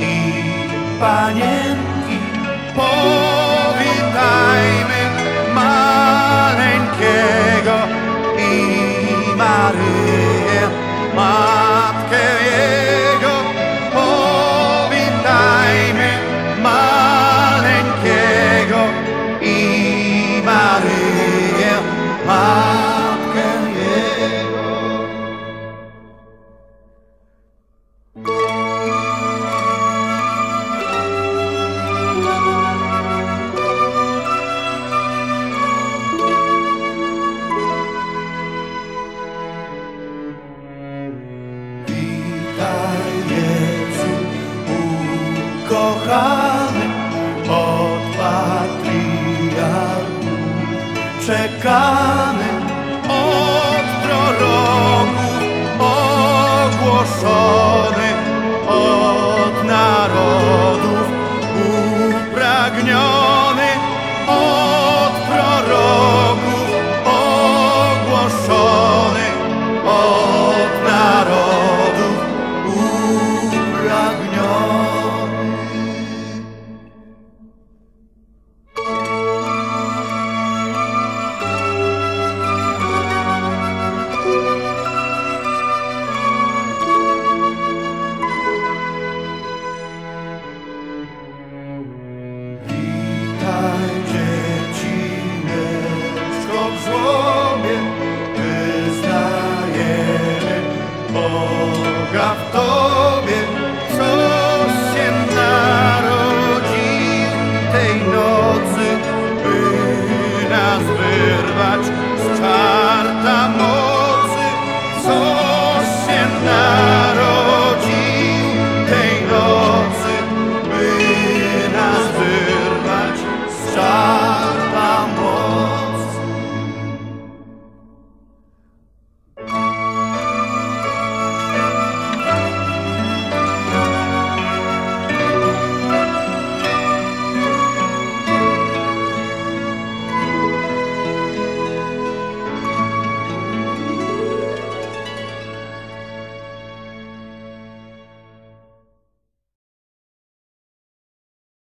i panienki po kochany od patriarchów, czekamy. that